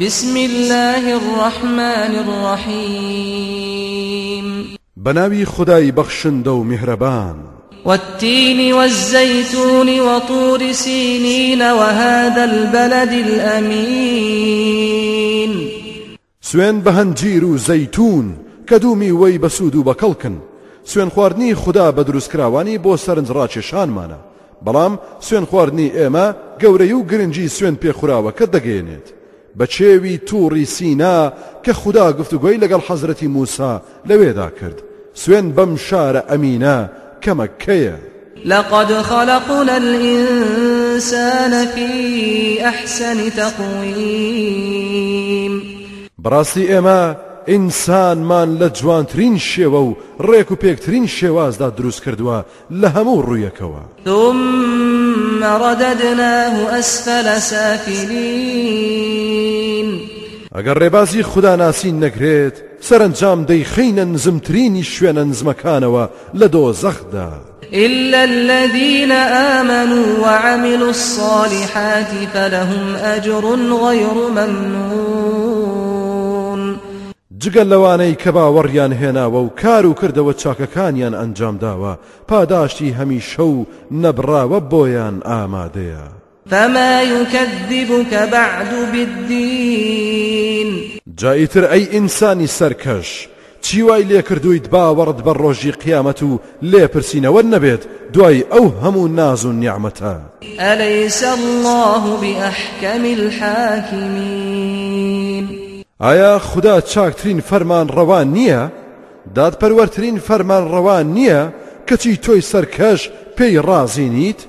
بسم الله الرحمن الرحيم بناوي خداي بخشند ومهربان والتين والزيتون وطور سينين وهذا البلد الأمين سوين بهنجير وزيتون كدومي وي بسودو بكلكن سوين خواردني خدا بدروس كراواني بو سرنج راششان مانا بەڵام سوێن خواردنی ئێمە گەورەی و گرنگجی سوێن پێخوراوەکە دەگەێنێت. بە چێوی تووڕی سینا کە خوددا گفتوگوۆی لەگەڵ حەزرەتی موسا لەوێدا کرد سوێن بەم شارە ئەمینە کەمەکەیە لقد خلقنا الإنسان في أحسن تقويم براسي إما ئینسانمان لە جوانترین شێوە و ڕێک و پێکترین شێوازدا دروست کردووە لە هەموو ڕوویەکەوە مەڕەدەدناه ئەسفە لە سافیلین ئەگەر ڕێبازی خوداناسی نەگرێت سەرنجام دەیخینە نزمترینی شوێنە نزمەکانەوە لە دۆزەخدا إلا الذين آمنوا وعملوا الصالحات فلهم أجر غير ممنون جگەل لەوانەی کە باوەڕیان هێناوە و کار و کردەوە چاکەکانیان ئەنجام داوە پاداشتی هەمی شەو نەبراوە بۆیان ئامادەیە فما يكذبك بعد بالدين جائتر أي إنساني سركش چیوای لێکردویت باوەڕت بە ڕۆژی قیامەت و لێپرسینەوە نەبێت دوای ئەو هەموو ناز و نیعممەتە ئەلەیسە الله بأحكم الحاكمين ئایا خدا چاکترین فەرمان ڕەوان نییە؟ دادپەروەرترین فەرمان ڕەوان نییە کەچی تۆی سەرکەش پێی ڕازی نیت؟